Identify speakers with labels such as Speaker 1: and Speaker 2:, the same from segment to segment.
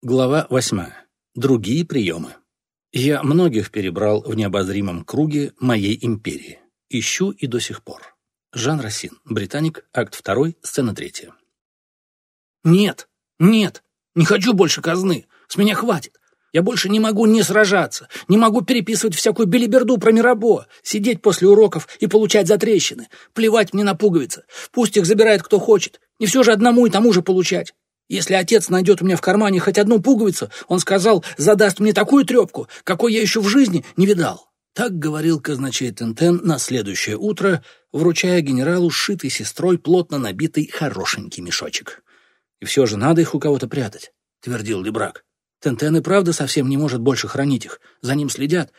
Speaker 1: Глава восьмая. Другие приемы. Я многих перебрал в необозримом круге моей империи. Ищу и до сих пор. Жан Рассин, Британик, акт 2, сцена 3.
Speaker 2: «Нет, нет, не хочу больше казны. С меня хватит. Я больше не могу не сражаться, не могу переписывать всякую белиберду про Мирабо, сидеть после уроков и получать затрещины. Плевать мне на пуговицы. Пусть их забирает кто хочет. Не все же одному и тому же получать. Если отец найдет у меня в кармане хоть одну пуговицу, он сказал, задаст мне такую трепку, какой я еще в жизни не видал. Так говорил казначей Тентен на следующее утро, вручая генералу сшитый сестрой плотно набитый хорошенький мешочек. «И все же надо их у кого-то прятать», — твердил Лебрак. Тентен и правда совсем не может больше хранить их. За ним следят.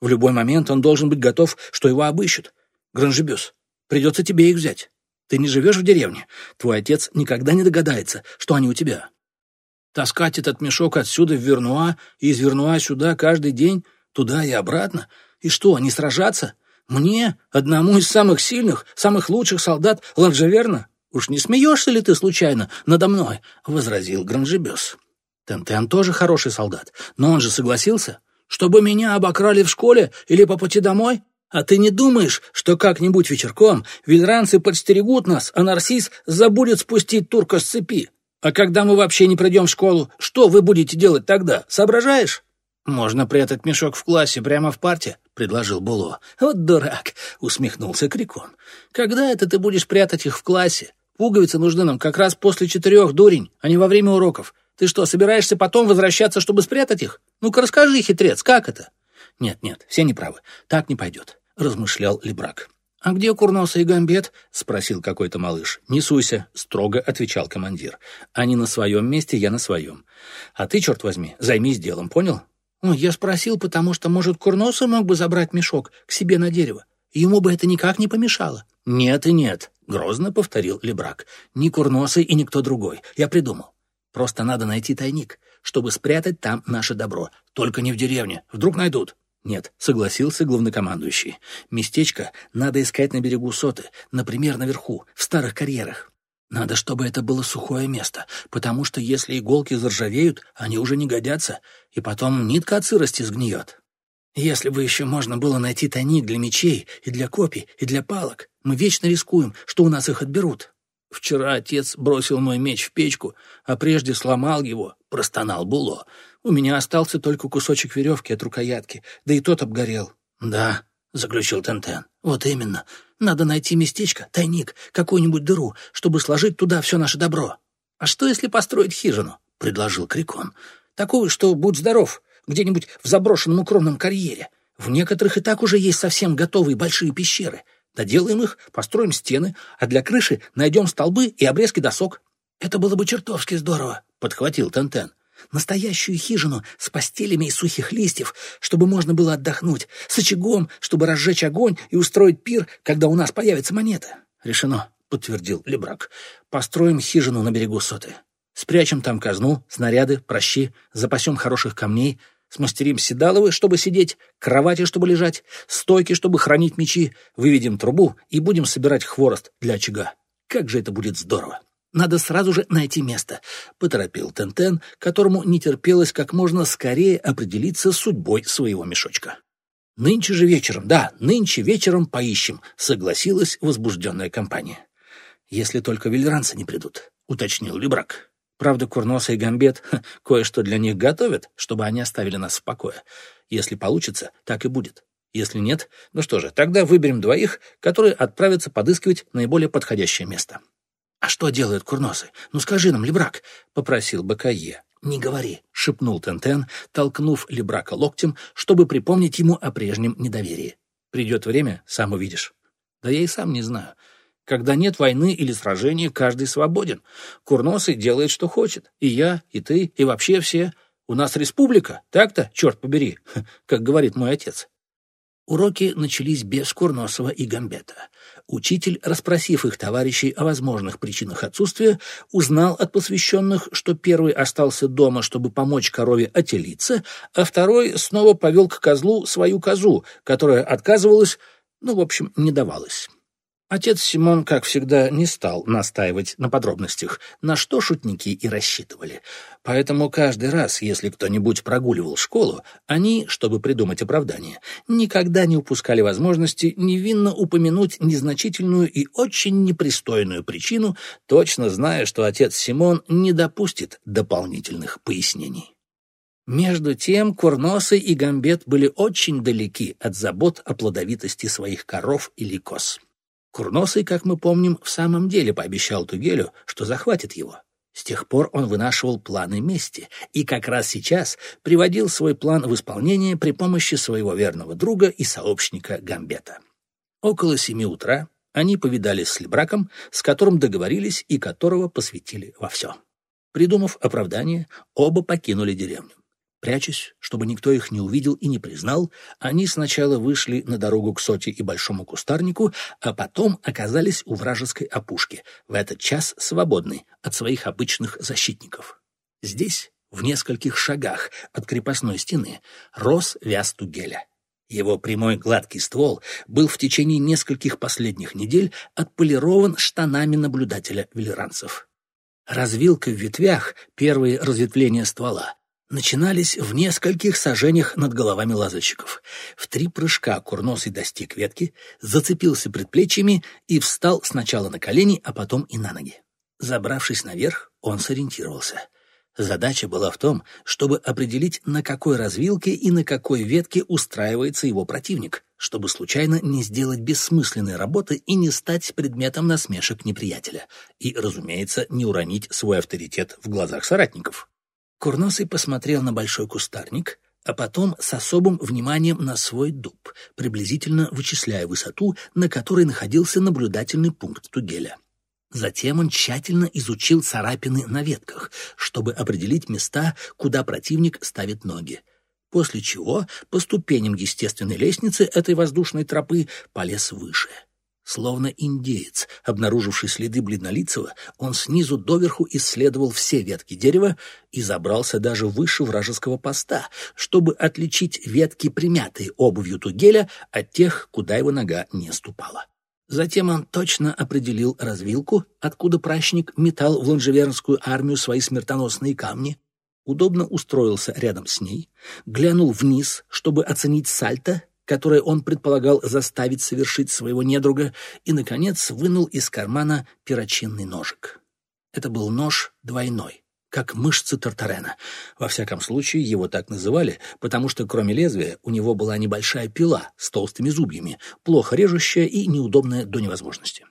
Speaker 2: В любой момент он должен быть готов, что его обыщут. Гранжебюс, придется тебе их взять. Ты не живешь в деревне. Твой отец никогда не догадается, что они у тебя. Таскать этот мешок отсюда в Вернуа и из Вернуа сюда каждый день, туда и обратно. И что, не сражаться? Мне, одному из самых сильных, самых лучших солдат Ланжеверна? Уж не смеешься ли ты случайно надо мной? — возразил Гранжебес. Тентен тоже хороший солдат, но он же согласился. Чтобы меня обокрали в школе или по пути домой? А ты не думаешь, что как-нибудь вечерком вильранцы подстерегут нас, а Нарсис забудет спустить турка с цепи? А когда мы вообще не придем в школу, что вы будете делать тогда? Соображаешь? «Можно прятать мешок в классе прямо в парте», — предложил Було. «Вот дурак!» — усмехнулся Крикон. «Когда это ты будешь прятать их в классе? Пуговицы нужны нам как раз после четырех, дурень, а не во время уроков. Ты что, собираешься потом возвращаться, чтобы спрятать их? Ну-ка расскажи, хитрец, как это?» «Нет, нет, все неправы. Так не пойдет», — размышлял Лебрак. «А где Курноса и Гамбет?» — спросил какой-то малыш. «Не суйся», — строго отвечал командир. «Они на своем месте, я на своем. А ты, черт возьми, займись делом, понял?» «Ой, я спросил, потому что, может, Курноса мог бы забрать мешок к себе на дерево. Ему бы это никак не помешало». «Нет и нет», — грозно повторил Лебрак. «Ни Курносый и никто другой. Я придумал. Просто надо найти тайник, чтобы спрятать там наше добро. Только не в деревне. Вдруг найдут. Нет, согласился главнокомандующий. Местечко надо искать на берегу Соты, например, наверху, в старых карьерах. Надо, чтобы это было сухое место, потому что если иголки заржавеют, они уже не годятся, и потом нитка от сырости сгниет. Если бы еще можно было найти тайник для мечей и для копий и для палок, мы вечно рискуем, что у нас их отберут. Вчера отец бросил мой меч в печку, а прежде сломал его, простонал Було. У меня остался только кусочек веревки от рукоятки, да и тот обгорел. Да, заключил Тентен. Вот именно. Надо найти местечко, тайник, какую-нибудь дыру, чтобы сложить туда все наше добро. А что, если построить хижину? предложил Крикон. Такую, что будь здоров, где-нибудь в заброшенном укромном карьере. В некоторых и так уже есть совсем готовые большие пещеры — Доделаем их, построим стены, а для крыши найдем столбы и обрезки досок. Это было бы чертовски здорово, — подхватил Тентен. Настоящую хижину с постелями из сухих листьев, чтобы можно было отдохнуть, с очагом, чтобы разжечь огонь и устроить пир, когда у нас появится монета. Решено, — подтвердил Лебрак. Построим хижину на берегу соты. Спрячем там казну, снаряды, прощи, запасем хороших камней — Смастерим седаловы, чтобы сидеть, кровати, чтобы лежать, стойки, чтобы хранить мечи, выведем трубу и будем собирать хворост для очага. Как же это будет здорово! Надо сразу же найти место, — поторопил Тентен, которому не терпелось как можно скорее определиться с судьбой своего мешочка. «Нынче же вечером, да, нынче вечером поищем», — согласилась возбужденная компания. «Если только вельранцы не придут», — уточнил Лебрак. Правда, Курноса и Гамбет кое-что для них готовят, чтобы они оставили нас в покое. Если получится, так и будет. Если нет, ну что же, тогда выберем двоих, которые отправятся подыскивать наиболее подходящее место. — А что делают курносы? Ну скажи нам, Лебрак, — попросил Бакае. — Не говори, — шепнул Тентен, толкнув Лебрака локтем, чтобы припомнить ему о прежнем недоверии. — Придет время, сам увидишь. — Да я и сам не знаю. Когда нет войны или сражения, каждый свободен. Курносый делает, что хочет. И я, и ты, и вообще все. У нас республика, так-то, черт побери, как говорит мой отец. Уроки начались без Курносова и Гамбета. Учитель, расспросив их товарищей о возможных причинах отсутствия, узнал от посвященных, что первый остался дома, чтобы помочь корове отелиться, а второй снова повел к козлу свою козу, которая отказывалась, ну, в общем, не давалась.
Speaker 1: Отец Симон, как всегда, не стал настаивать на подробностях, на что шутники и рассчитывали. Поэтому каждый раз, если кто-нибудь прогуливал школу, они, чтобы придумать оправдание, никогда не упускали возможности невинно упомянуть незначительную и очень непристойную причину, точно зная, что отец Симон не допустит дополнительных пояснений. Между тем Курносый и Гамбет были очень далеки от забот о плодовитости своих коров или коз. Курносый, как мы помним, в самом деле пообещал Тугелю, что захватит его. С тех пор он вынашивал планы мести, и как раз сейчас приводил свой план в исполнение при помощи своего верного друга и сообщника Гамбета. Около семи утра они повидались с Лебраком, с которым договорились и которого посвятили во все. Придумав оправдание, оба покинули деревню. Прячась, чтобы никто их не увидел и не признал, они сначала вышли на дорогу к соте и большому кустарнику, а потом оказались у вражеской опушки, в этот час свободной от своих обычных защитников. Здесь, в нескольких шагах от крепостной стены, рос вяз Тугеля. Его прямой гладкий ствол был в течение нескольких последних недель отполирован штанами наблюдателя велеранцев. Развилка в ветвях, первые разветвления ствола, начинались в нескольких сажениях над головами лазальщиков. В три прыжка курносый достиг ветки, зацепился предплечьями и встал сначала на колени, а потом и на ноги. Забравшись наверх, он сориентировался. Задача была в том, чтобы определить, на какой развилке и на какой ветке устраивается его противник, чтобы случайно не сделать бессмысленной работы и не стать предметом насмешек неприятеля. И, разумеется, не уронить свой авторитет в глазах соратников. Курносый посмотрел на большой кустарник, а потом с особым вниманием на свой дуб, приблизительно вычисляя высоту, на которой находился наблюдательный пункт Тугеля. Затем он тщательно изучил царапины на ветках, чтобы определить места, куда противник ставит ноги. После чего по ступеням естественной лестницы этой воздушной тропы полез выше — Словно индеец, обнаруживший следы бледнолицего, он снизу доверху исследовал все ветки дерева и забрался даже выше вражеского поста, чтобы отличить ветки, примятые обувью Тугеля, от тех, куда его нога не ступала. Затем он точно определил развилку, откуда пращник метал в лонжевернскую армию свои смертоносные камни, удобно устроился рядом с ней, глянул вниз, чтобы оценить сальто, которое он предполагал заставить совершить своего недруга, и, наконец, вынул из кармана перочинный ножик. Это был нож двойной, как мышцы Тартарена. Во всяком случае, его так называли, потому что кроме лезвия у него была небольшая пила с толстыми зубьями, плохо режущая и неудобная до невозможности.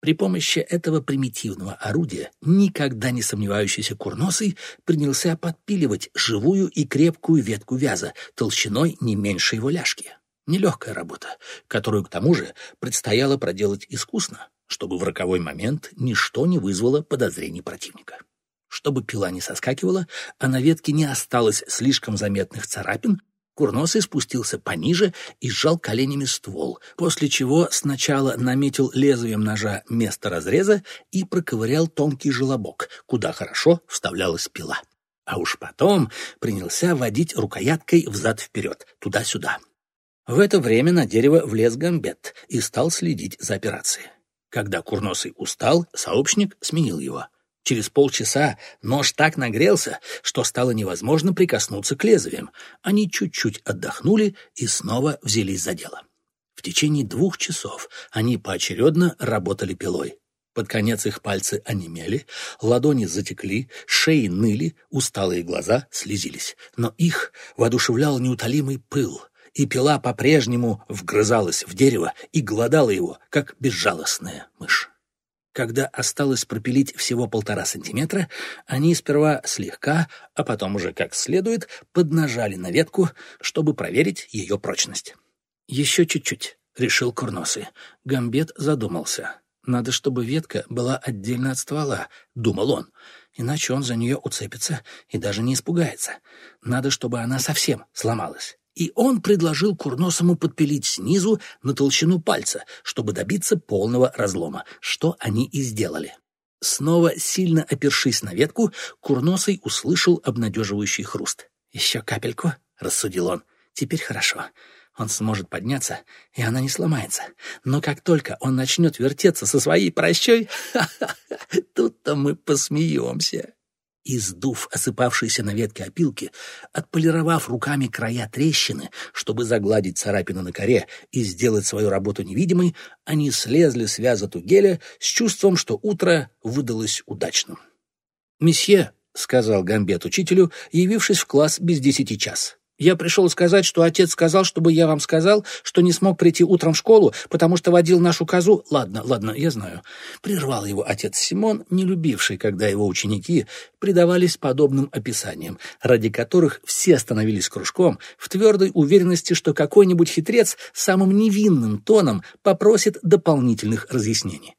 Speaker 1: При помощи этого примитивного орудия никогда не сомневающийся курносый принялся подпиливать живую и крепкую ветку вяза толщиной не меньше его ляжки. Нелегкая работа, которую, к тому же, предстояло проделать искусно, чтобы в роковой момент ничто не вызвало подозрений противника. Чтобы пила не соскакивала, а на ветке не осталось слишком заметных царапин, Курносый спустился пониже и сжал коленями ствол, после чего сначала наметил лезвием ножа место разреза и проковырял тонкий желобок, куда хорошо вставлялась пила. А уж потом принялся водить рукояткой взад-вперед, туда-сюда. В это время на дерево влез Гамбет и стал следить за операцией. Когда Курносый устал, сообщник сменил его. Через полчаса нож так нагрелся, что стало невозможно прикоснуться к лезвиям. Они чуть-чуть отдохнули и снова взялись за дело. В течение двух часов они поочередно работали пилой. Под конец их пальцы онемели, ладони затекли, шеи ныли, усталые глаза слезились. Но их воодушевлял неутолимый пыл и пила по-прежнему вгрызалась в дерево и глодала его, как безжалостная мышь. Когда осталось пропилить всего полтора сантиметра, они сперва слегка, а потом уже как следует, поднажали на ветку, чтобы проверить ее прочность. «Еще чуть-чуть», — решил Курносый. Гамбет задумался. «Надо, чтобы ветка была отдельно от ствола», — думал он. «Иначе он за нее уцепится и даже не испугается. Надо, чтобы она совсем сломалась» и он предложил Курносому подпилить снизу на толщину пальца, чтобы добиться полного разлома, что они и сделали. Снова сильно опершись на ветку, Курносый услышал обнадеживающий хруст. «Еще капельку», — рассудил он. «Теперь хорошо.
Speaker 2: Он сможет подняться, и она не сломается. Но как только он начнет вертеться со своей прощой, тут-то мы посмеемся. И сдув осыпавшиеся на ветке опилки, отполировав руками края трещины, чтобы загладить царапину на коре и сделать свою работу невидимой, они слезли с вяза тугеля с чувством, что утро выдалось удачным. «Месье», — сказал Гамбет учителю, явившись в класс без десяти час, я пришел сказать, что отец сказал, чтобы я вам сказал, что не смог прийти утром в школу, потому что водил нашу козу. Ладно, ладно, я знаю. Прервал его отец Симон, не любивший, когда его ученики предавались подобным описаниям, ради которых все становились кружком, в твердой уверенности, что какой-нибудь хитрец самым невинным тоном попросит дополнительных разъяснений.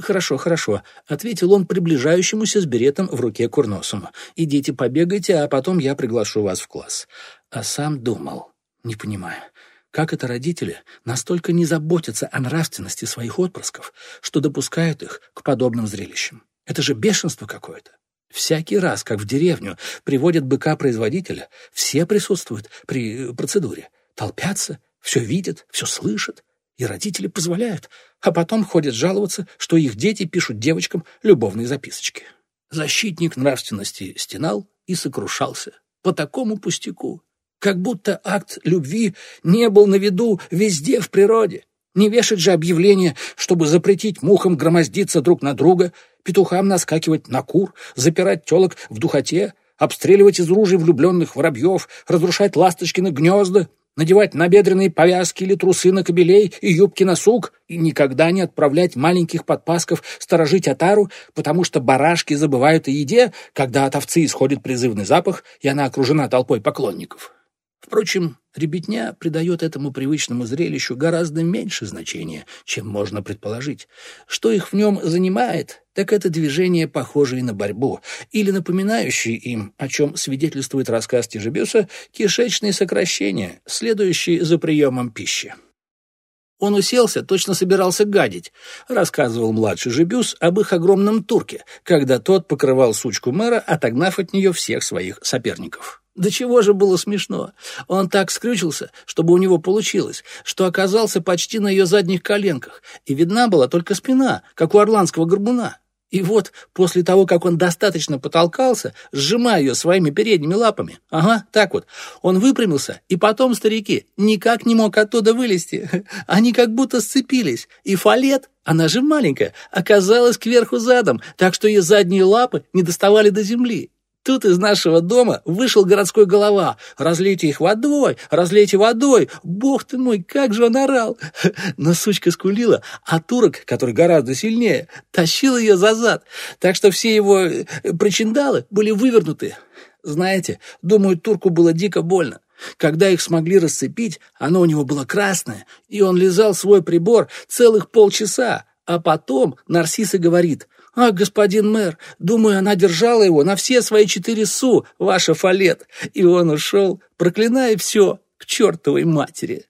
Speaker 2: «Хорошо, хорошо», — ответил он приближающемуся с беретом в руке Курносому. «Идите побегайте, а потом я приглашу вас в класс». А сам думал, не понимаю, как это родители настолько не заботятся о нравственности своих отпрысков, что допускают их к подобным зрелищам. Это же бешенство какое-то. Всякий раз, как в деревню приводят быка-производителя, все присутствуют при процедуре, толпятся, все видят, все слышат, и родители позволяют, а потом ходят жаловаться, что их дети пишут девочкам любовные записочки. Защитник нравственности стенал и сокрушался по такому пустяку, как будто акт любви не был на виду везде в природе. Не вешать же объявление, чтобы запретить мухам громоздиться друг на друга, петухам наскакивать на кур, запирать телок в духоте, обстреливать из ружей влюбленных воробьев, разрушать ласточкины гнезда, надевать набедренные повязки или трусы на кобелей и юбки на сук, и никогда не отправлять маленьких подпасков сторожить отару, потому что барашки забывают о еде, когда от овцы исходит призывный запах, и она окружена толпой поклонников. Впрочем, ребятня придает этому привычному зрелищу гораздо меньше значения, чем можно предположить. Что их в нем занимает, так это движения, похожие на борьбу, или напоминающие им, о чем свидетельствует рассказ Тижебюса, кишечные сокращения, следующие за приемом пищи. Он уселся, точно собирался гадить, рассказывал младший Жебюс об их огромном турке, когда тот покрывал сучку мэра, отогнав от нее всех своих соперников. Да чего же было смешно? Он так скрючился, чтобы у него получилось, что оказался почти на ее задних коленках, и видна была только спина, как у орландского горбуна. И вот, после того, как он достаточно потолкался, сжимая ее своими передними лапами, ага, так вот, он выпрямился, и потом старики никак не мог оттуда вылезти. Они как будто сцепились, и фалет, она же маленькая, оказалась кверху задом, так что ее задние лапы не доставали до земли. Тут из нашего дома вышел городской голова. Разлейте их водой, разлейте водой. Бог ты мой, как же он орал. Но сучка скулила, а турок, который гораздо сильнее, тащил ее за зад. Так что все его э, причиндалы были вывернуты. Знаете, думаю, турку было дико больно. Когда их смогли расцепить, оно у него было красное, и он лизал свой прибор целых полчаса. А потом Нарсиса говорит, «А, господин мэр, думаю, она держала его на все свои четыре су, ваша фалет». И он ушел, проклиная все к чертовой матери.